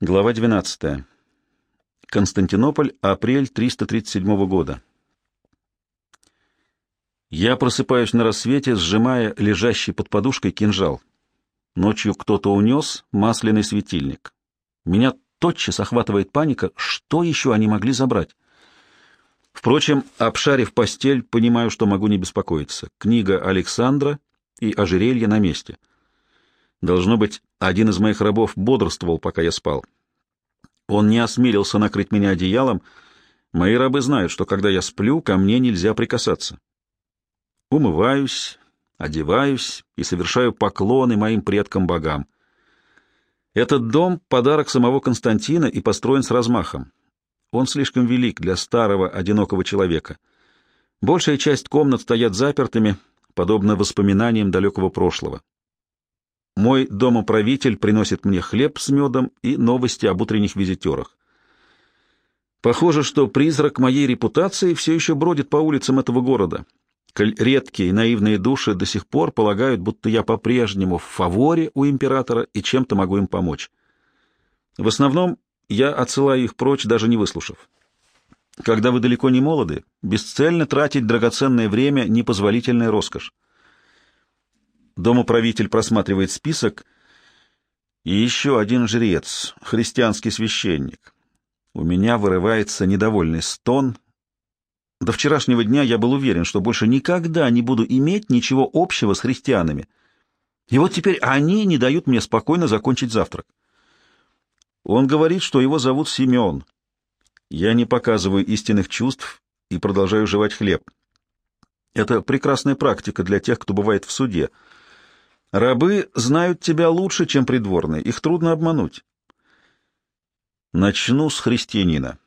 Глава 12. Константинополь, апрель 337 года. Я просыпаюсь на рассвете, сжимая лежащий под подушкой кинжал. Ночью кто-то унес масляный светильник. Меня тотчас охватывает паника, что еще они могли забрать? Впрочем, обшарив постель, понимаю, что могу не беспокоиться. Книга Александра и ожерелье на месте — Должно быть, один из моих рабов бодрствовал, пока я спал. Он не осмелился накрыть меня одеялом. Мои рабы знают, что когда я сплю, ко мне нельзя прикасаться. Умываюсь, одеваюсь и совершаю поклоны моим предкам-богам. Этот дом — подарок самого Константина и построен с размахом. Он слишком велик для старого, одинокого человека. Большая часть комнат стоят запертыми, подобно воспоминаниям далекого прошлого. Мой домоправитель приносит мне хлеб с медом и новости об утренних визитерах. Похоже, что призрак моей репутации все еще бродит по улицам этого города, коль редкие наивные души до сих пор полагают, будто я по-прежнему в фаворе у императора и чем-то могу им помочь. В основном я отсылаю их прочь, даже не выслушав. Когда вы далеко не молоды, бесцельно тратить драгоценное время — непозволительная роскошь. Домоправитель просматривает список. И еще один жрец, христианский священник. У меня вырывается недовольный стон. До вчерашнего дня я был уверен, что больше никогда не буду иметь ничего общего с христианами. И вот теперь они не дают мне спокойно закончить завтрак. Он говорит, что его зовут Симеон. Я не показываю истинных чувств и продолжаю жевать хлеб. Это прекрасная практика для тех, кто бывает в суде — Рабы знают тебя лучше, чем придворные, их трудно обмануть. Начну с христианина.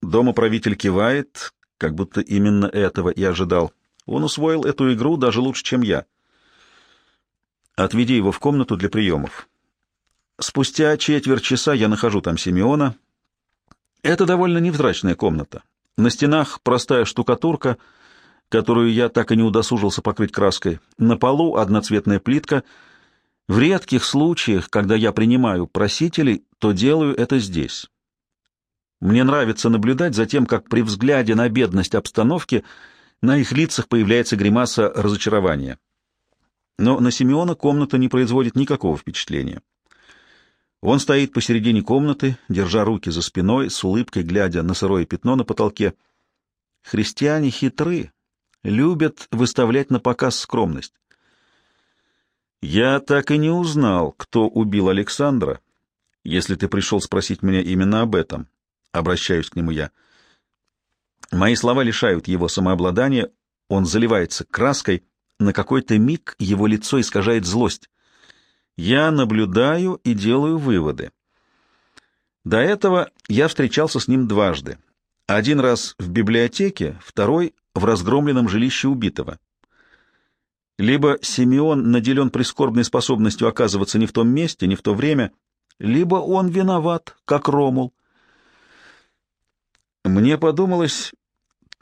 Дома правитель кивает, как будто именно этого и ожидал. Он усвоил эту игру даже лучше, чем я. Отведи его в комнату для приемов. Спустя четверть часа я нахожу там Симеона. Это довольно невзрачная комната. На стенах простая штукатурка — которую я так и не удосужился покрыть краской. На полу одноцветная плитка. В редких случаях, когда я принимаю просителей, то делаю это здесь. Мне нравится наблюдать за тем, как при взгляде на бедность обстановки на их лицах появляется гримаса разочарования. Но на Симеона комната не производит никакого впечатления. Он стоит посередине комнаты, держа руки за спиной, с улыбкой глядя на сырое пятно на потолке. Христиане хитры, любят выставлять на показ скромность. Я так и не узнал, кто убил Александра, если ты пришел спросить меня именно об этом. Обращаюсь к нему я. Мои слова лишают его самообладания, он заливается краской, на какой-то миг его лицо искажает злость. Я наблюдаю и делаю выводы. До этого я встречался с ним дважды. Один раз в библиотеке, второй в разгромленном жилище убитого. Либо Симеон наделен прискорбной способностью оказываться не в том месте, не в то время, либо он виноват, как Ромул. Мне подумалось,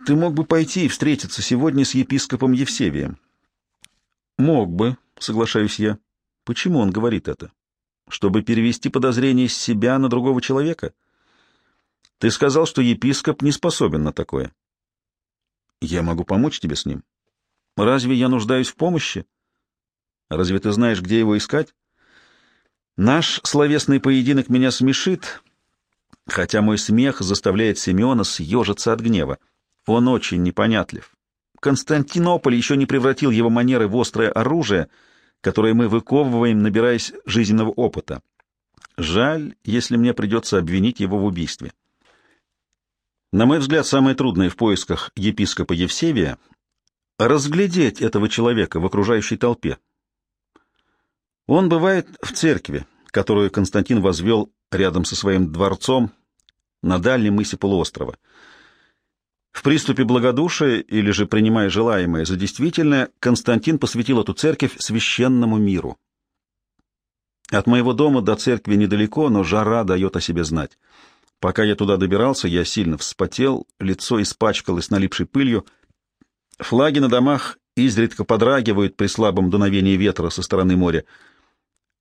ты мог бы пойти и встретиться сегодня с епископом Евсевием. Мог бы, соглашаюсь я. Почему он говорит это? Чтобы перевести подозрение с себя на другого человека? Ты сказал, что епископ не способен на такое. Я могу помочь тебе с ним. Разве я нуждаюсь в помощи? Разве ты знаешь, где его искать? Наш словесный поединок меня смешит, хотя мой смех заставляет Семена съежиться от гнева. Он очень непонятлив. Константинополь еще не превратил его манеры в острое оружие, которое мы выковываем, набираясь жизненного опыта. Жаль, если мне придется обвинить его в убийстве. На мой взгляд, самое трудное в поисках епископа Евсевия — разглядеть этого человека в окружающей толпе. Он бывает в церкви, которую Константин возвел рядом со своим дворцом на дальнем мысе полуострова. В приступе благодушия или же принимая желаемое за действительное, Константин посвятил эту церковь священному миру. От моего дома до церкви недалеко, но жара дает о себе знать. Пока я туда добирался, я сильно вспотел, лицо испачкалось налипшей пылью. Флаги на домах изредка подрагивают при слабом дуновении ветра со стороны моря.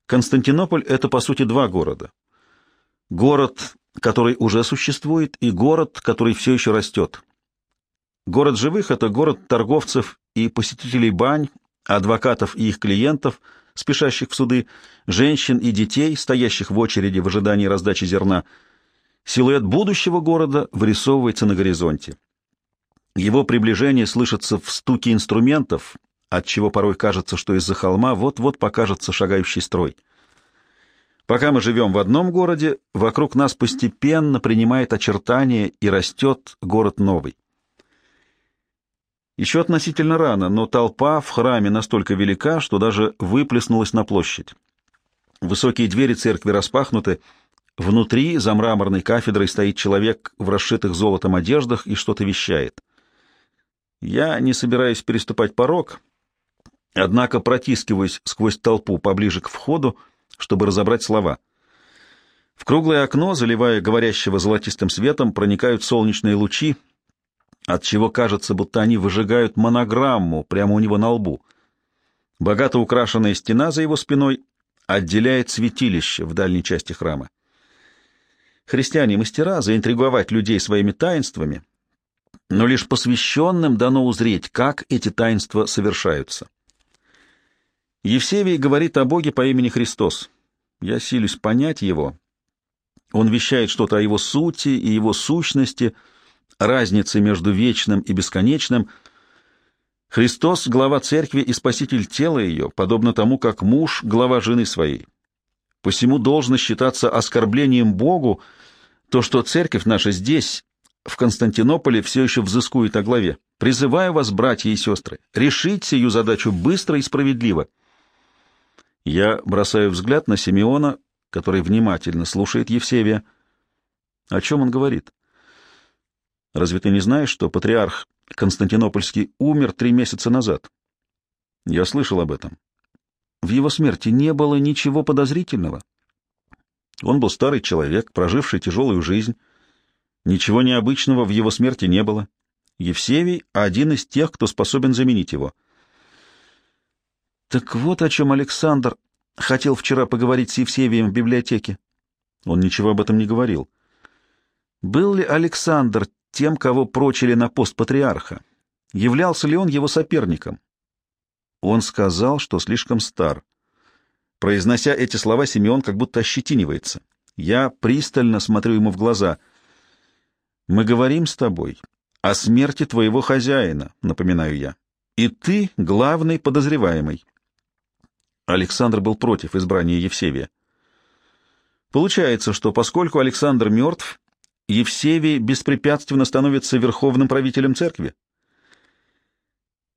Константинополь — это, по сути, два города. Город, который уже существует, и город, который все еще растет. Город живых — это город торговцев и посетителей бань, адвокатов и их клиентов, спешащих в суды, женщин и детей, стоящих в очереди в ожидании раздачи зерна. Силуэт будущего города вырисовывается на горизонте. Его приближение слышится в стуке инструментов, отчего порой кажется, что из-за холма вот-вот покажется шагающий строй. Пока мы живем в одном городе, вокруг нас постепенно принимает очертания и растет город новый. Еще относительно рано, но толпа в храме настолько велика, что даже выплеснулась на площадь. Высокие двери церкви распахнуты, внутри за мраморной кафедрой стоит человек в расшитых золотом одеждах и что-то вещает. Я не собираюсь переступать порог, однако протискиваюсь сквозь толпу поближе к входу, чтобы разобрать слова. В круглое окно, заливая говорящего золотистым светом, проникают солнечные лучи, от чего кажется, будто они выжигают монограмму прямо у него на лбу. Богато украшенная стена за его спиной отделяет святилище в дальней части храма. Христиане-мастера заинтриговать людей своими таинствами, но лишь посвященным дано узреть, как эти таинства совершаются. Евсевий говорит о Боге по имени Христос. Я силюсь понять его. Он вещает что-то о его сути и его сущности, разнице между вечным и бесконечным. Христос — глава церкви и спаситель тела ее, подобно тому, как муж — глава жены своей. Посему должно считаться оскорблением Богу то, что церковь наша здесь, в Константинополе, все еще взыскует о главе. Призываю вас, братья и сестры, решить сию задачу быстро и справедливо. Я бросаю взгляд на Симеона, который внимательно слушает Евсевия. О чем он говорит? Разве ты не знаешь, что патриарх Константинопольский умер три месяца назад? Я слышал об этом. В его смерти не было ничего подозрительного. Он был старый человек, проживший тяжелую жизнь. Ничего необычного в его смерти не было. Евсевий — один из тех, кто способен заменить его. Так вот о чем Александр хотел вчера поговорить с Евсевием в библиотеке. Он ничего об этом не говорил. Был ли Александр тем, кого прочили на пост патриарха? Являлся ли он его соперником? Он сказал, что слишком стар. Произнося эти слова, Симеон как будто ощетинивается. Я пристально смотрю ему в глаза. «Мы говорим с тобой о смерти твоего хозяина», — напоминаю я. «И ты главный подозреваемый». Александр был против избрания Евсевия. Получается, что поскольку Александр мертв, Евсевий беспрепятственно становится верховным правителем церкви.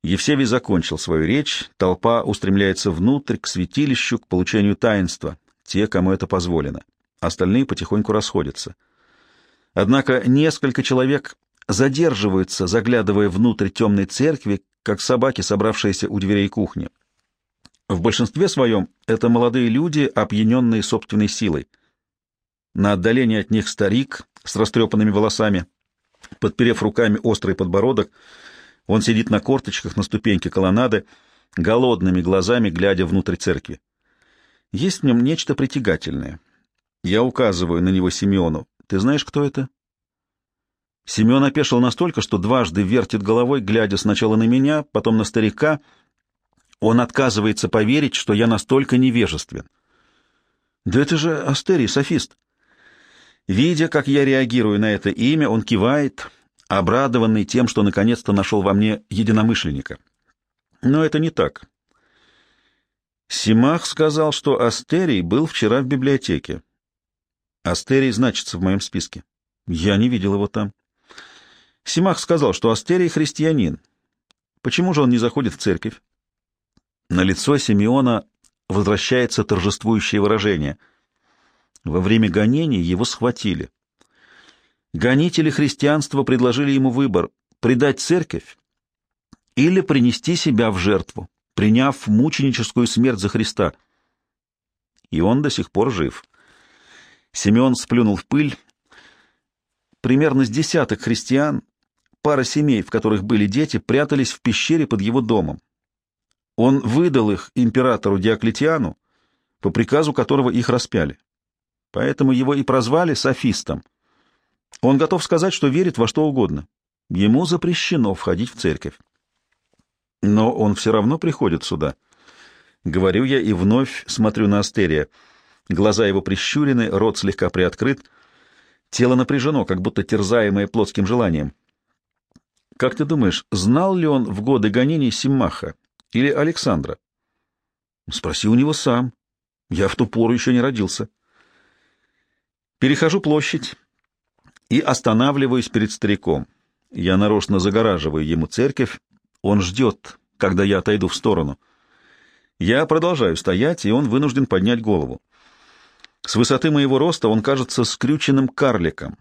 Евсевий закончил свою речь, толпа устремляется внутрь, к святилищу, к получению таинства, те, кому это позволено. Остальные потихоньку расходятся. Однако несколько человек задерживаются, заглядывая внутрь темной церкви, как собаки, собравшиеся у дверей кухни. В большинстве своем это молодые люди, опьяненные собственной силой. На отдалении от них старик с растрепанными волосами, подперев руками острый подбородок, он сидит на корточках на ступеньке колоннады, голодными глазами глядя внутрь церкви. Есть в нем нечто притягательное. Я указываю на него Симеону. Ты знаешь, кто это? Семен опешил настолько, что дважды вертит головой, глядя сначала на меня, потом на старика — он отказывается поверить, что я настолько невежествен. Да это же Астерий, софист. Видя, как я реагирую на это имя, он кивает, обрадованный тем, что наконец-то нашел во мне единомышленника. Но это не так. Симах сказал, что Астерий был вчера в библиотеке. Астерий значится в моем списке. Я не видел его там. Симах сказал, что Астерий христианин. Почему же он не заходит в церковь? На лицо Симеона возвращается торжествующее выражение. Во время гонений его схватили. Гонители христианства предложили ему выбор — предать церковь или принести себя в жертву, приняв мученическую смерть за Христа. И он до сих пор жив. Симеон сплюнул в пыль. Примерно с десяток христиан, пара семей, в которых были дети, прятались в пещере под его домом. Он выдал их императору Диоклетиану, по приказу которого их распяли. поэтому его и прозвали софистом. Он готов сказать, что верит во что угодно. Ему запрещено входить в церковь. Но он все равно приходит сюда. Говорю я и вновь смотрю на Астерия. Глаза его прищурены, рот слегка приоткрыт. Тело напряжено, как будто терзаемое плотским желанием. Как ты думаешь, знал ли он в годы гонений Симмаха или Александра? Спроси у него сам. Я в ту пору еще не родился. Перехожу площадь и останавливаюсь перед стариком. Я нарочно загораживаю ему церковь. Он ждет, когда я отойду в сторону. Я продолжаю стоять, и он вынужден поднять голову. С высоты моего роста он кажется скрюченным карликом.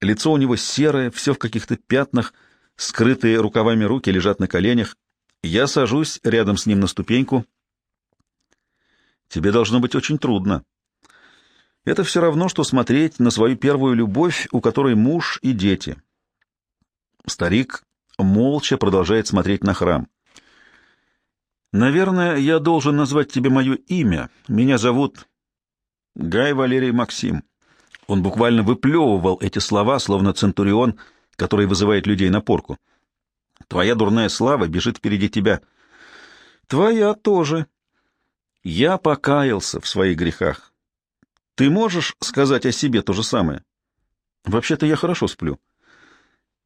Лицо у него серое, все в каких-то пятнах, скрытые рукавами руки лежат на коленях. Я сажусь рядом с ним на ступеньку. Тебе должно быть очень трудно. Это все равно, что смотреть на свою первую любовь, у которой муж и дети. Старик молча продолжает смотреть на храм. «Наверное, я должен назвать тебе мое имя. Меня зовут Гай Валерий Максим». Он буквально выплевывал эти слова, словно центурион, который вызывает людей на порку. «Твоя дурная слава бежит впереди тебя». «Твоя тоже». «Я покаялся в своих грехах. Ты можешь сказать о себе то же самое?» «Вообще-то я хорошо сплю».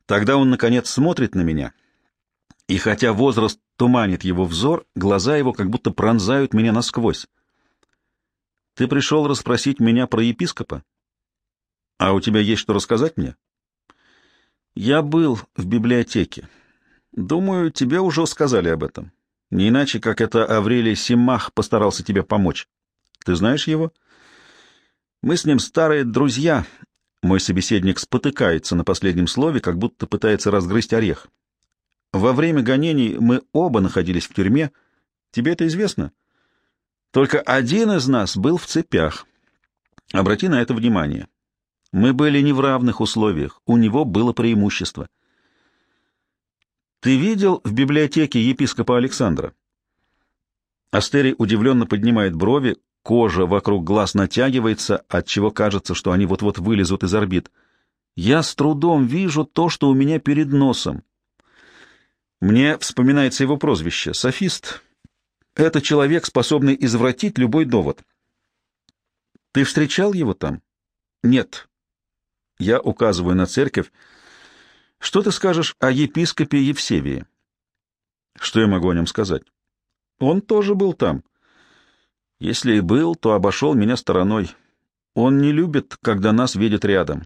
Тогда он, наконец, смотрит на меня, и хотя возраст туманит его взор, глаза его как будто пронзают меня насквозь. «Ты пришел расспросить меня про епископа? А у тебя есть что рассказать мне?» «Я был в библиотеке. Думаю, тебе уже сказали об этом. Не иначе, как это Аврелий Симах постарался тебе помочь. Ты знаешь его?» «Мы с ним старые друзья, мой собеседник спотыкается на последнем слове, как будто пытается разгрызть орех. Во время гонений мы оба находились в тюрьме. Тебе это известно? Только один из нас был в цепях. Обрати на это внимание. Мы были не в равных условиях. У него было преимущество. Ты видел в библиотеке епископа Александра? Астерий удивленно поднимает брови, Кожа вокруг глаз натягивается, отчего кажется, что они вот-вот вылезут из орбит. Я с трудом вижу то, что у меня перед носом. Мне вспоминается его прозвище — софист. Это человек, способный извратить любой довод. Ты встречал его там? Нет. Я указываю на церковь. Что ты скажешь о епископе Евсевии? Что я могу о нем сказать? Он тоже был там. Если и был, то обошел меня стороной. Он не любит, когда нас видят рядом.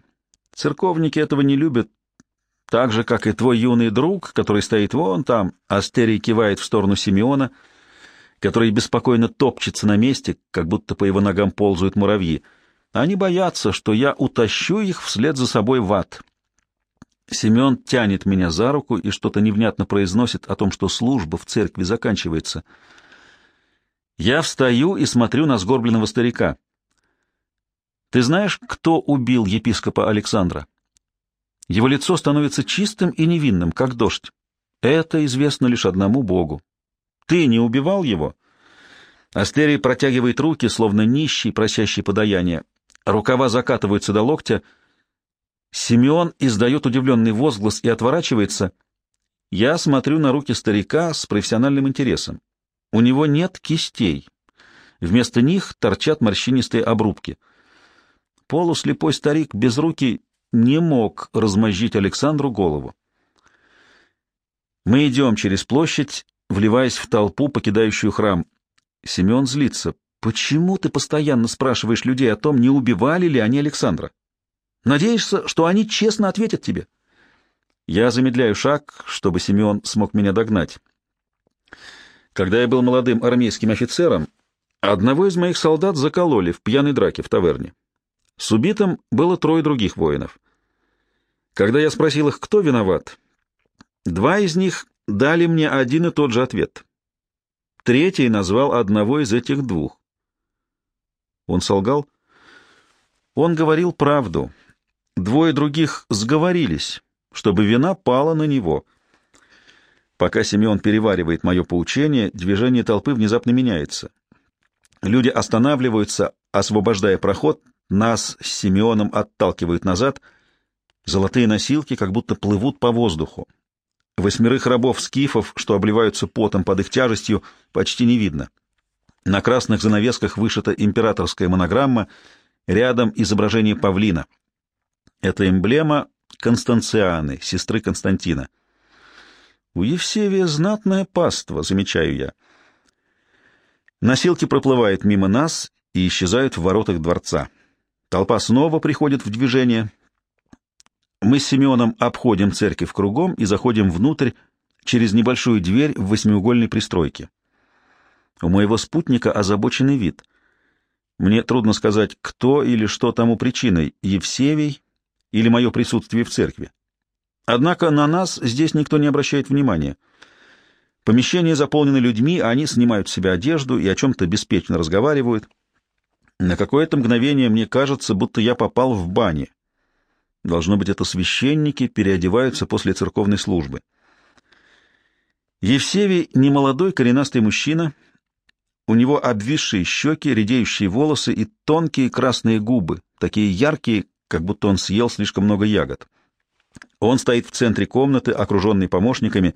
Церковники этого не любят, так же, как и твой юный друг, который стоит вон там, Астерий кивает в сторону Симеона, который беспокойно топчется на месте, как будто по его ногам ползают муравьи. Они боятся, что я утащу их вслед за собой в ад. Семен тянет меня за руку и что-то невнятно произносит о том, что служба в церкви заканчивается — я встаю и смотрю на сгорбленного старика. Ты знаешь, кто убил епископа Александра? Его лицо становится чистым и невинным, как дождь. Это известно лишь одному Богу. Ты не убивал его? Астерий протягивает руки, словно нищий, просящий подаяние. Рукава закатываются до локтя. Симеон издает удивленный возглас и отворачивается. Я смотрю на руки старика с профессиональным интересом. У него нет кистей. Вместо них торчат морщинистые обрубки. Полуслепой старик без руки не мог размозжить Александру голову. Мы идем через площадь, вливаясь в толпу, покидающую храм. Семен злится. «Почему ты постоянно спрашиваешь людей о том, не убивали ли они Александра? Надеешься, что они честно ответят тебе?» Я замедляю шаг, чтобы Семен смог меня догнать. Когда я был молодым армейским офицером, одного из моих солдат закололи в пьяной драке в таверне. С убитым было трое других воинов. Когда я спросил их, кто виноват, два из них дали мне один и тот же ответ. Третий назвал одного из этих двух. Он солгал. Он говорил правду. Двое других сговорились, чтобы вина пала на него — Пока Семен переваривает мое поучение, движение толпы внезапно меняется. Люди останавливаются, освобождая проход. Нас с Симеоном отталкивают назад. Золотые носилки как будто плывут по воздуху. Восьмерых рабов-скифов, что обливаются потом под их тяжестью, почти не видно. На красных занавесках вышита императорская монограмма, рядом изображение павлина. Это эмблема Констанцианы, сестры Константина. У Евсевия знатная паства, замечаю я. Носилки проплывают мимо нас и исчезают в воротах дворца. Толпа снова приходит в движение. Мы с Семеном обходим церковь кругом и заходим внутрь через небольшую дверь в восьмиугольной пристройке. У моего спутника озабоченный вид. Мне трудно сказать, кто или что тому причиной, Евсевий или мое присутствие в церкви. Однако на нас здесь никто не обращает внимания. Помещение заполнено людьми, а они снимают с себя одежду и о чем-то беспечно разговаривают. На какое-то мгновение мне кажется, будто я попал в бане. Должно быть, это священники переодеваются после церковной службы. Евсевий — немолодой коренастый мужчина. У него обвисшие щеки, редеющие волосы и тонкие красные губы, такие яркие, как будто он съел слишком много ягод. Он стоит в центре комнаты, окруженный помощниками,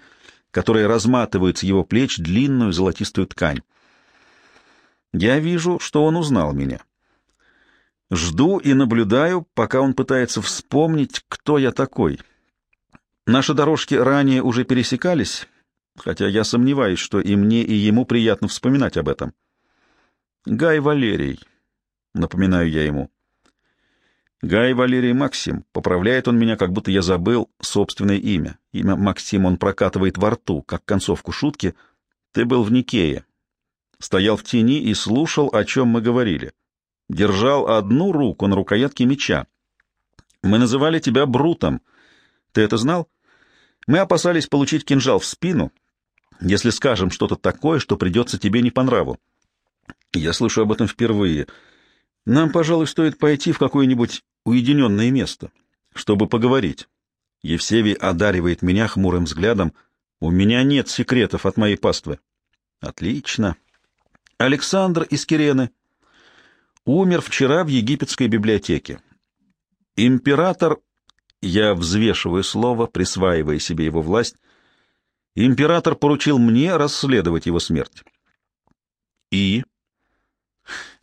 которые разматывают с его плеч длинную золотистую ткань. Я вижу, что он узнал меня. Жду и наблюдаю, пока он пытается вспомнить, кто я такой. Наши дорожки ранее уже пересекались, хотя я сомневаюсь, что и мне, и ему приятно вспоминать об этом. Гай Валерий, напоминаю я ему. Гай Валерий Максим. Поправляет он меня, как будто я забыл собственное имя. Имя Максим он прокатывает во рту, как концовку шутки. Ты был в Никее стоял в тени и слушал, о чем мы говорили. Держал одну руку на рукоятке меча. Мы называли тебя Брутом. Ты это знал? Мы опасались получить кинжал в спину, если скажем что-то такое, что придется тебе не по нраву. Я слышу об этом впервые. Нам, пожалуй, стоит пойти в какое-нибудь уединенное место, чтобы поговорить. Евсевий одаривает меня хмурым взглядом. У меня нет секретов от моей паствы. Отлично. Александр из Кирены умер вчера в египетской библиотеке. Император, я взвешиваю слово, присваивая себе его власть, император поручил мне расследовать его смерть. И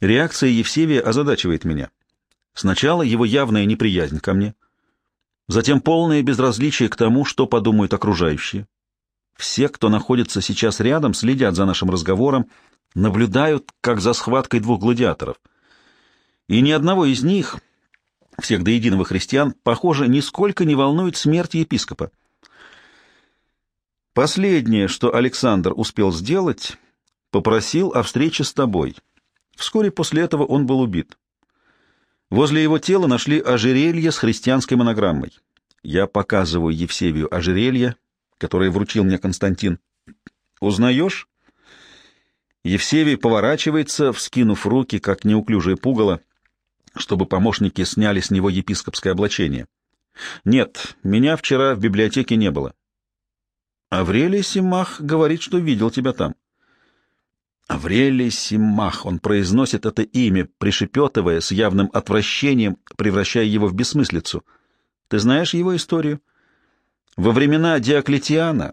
реакция Евсевия озадачивает меня. Сначала его явная неприязнь ко мне, затем полное безразличие к тому, что подумают окружающие. Все, кто находится сейчас рядом, следят за нашим разговором, наблюдают, как за схваткой двух гладиаторов. И ни одного из них, всех до единого христиан, похоже, нисколько не волнует смерть епископа. Последнее, что Александр успел сделать, попросил о встрече с тобой. Вскоре после этого он был убит. Возле его тела нашли ожерелье с христианской монограммой. Я показываю Евсевию ожерелье, которое вручил мне Константин. «Узнаешь?» Евсевий поворачивается, вскинув руки, как неуклюжее пугало, чтобы помощники сняли с него епископское облачение. «Нет, меня вчера в библиотеке не было». «Аврелий Симах говорит, что видел тебя там». Аврелий Симах, он произносит это имя, пришепетывая с явным отвращением, превращая его в бессмыслицу. Ты знаешь его историю? Во времена Диоклетиана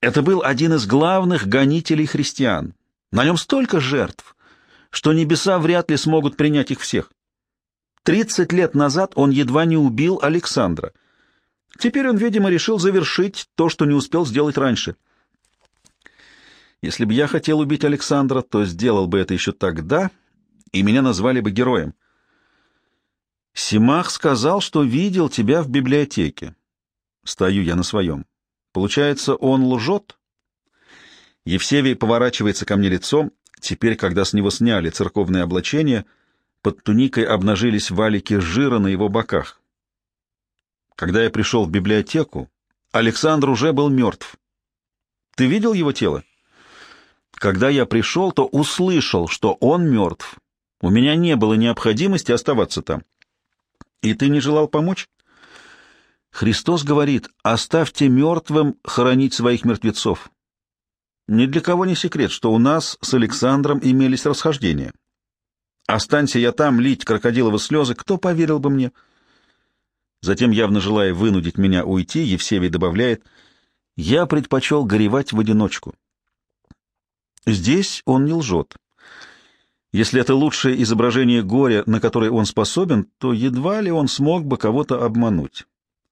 это был один из главных гонителей христиан, на нем столько жертв, что небеса вряд ли смогут принять их всех. Тридцать лет назад он едва не убил Александра. Теперь он, видимо, решил завершить то, что не успел сделать раньше. Если бы я хотел убить Александра, то сделал бы это еще тогда, и меня назвали бы героем. Симах сказал, что видел тебя в библиотеке. Стою я на своем. Получается, он лжет? Евсевий поворачивается ко мне лицом. Теперь, когда с него сняли церковное облачение, под туникой обнажились валики жира на его боках. Когда я пришел в библиотеку, Александр уже был мертв. Ты видел его тело? Когда я пришел, то услышал, что он мертв. У меня не было необходимости оставаться там. И ты не желал помочь? Христос говорит, оставьте мертвым хоронить своих мертвецов. Ни для кого не секрет, что у нас с Александром имелись расхождения. Останься я там лить крокодиловы слезы, кто поверил бы мне? Затем, явно желая вынудить меня уйти, Евсевий добавляет, «Я предпочел горевать в одиночку». Здесь он не лжет. Если это лучшее изображение горя, на которое он способен, то едва ли он смог бы кого-то обмануть.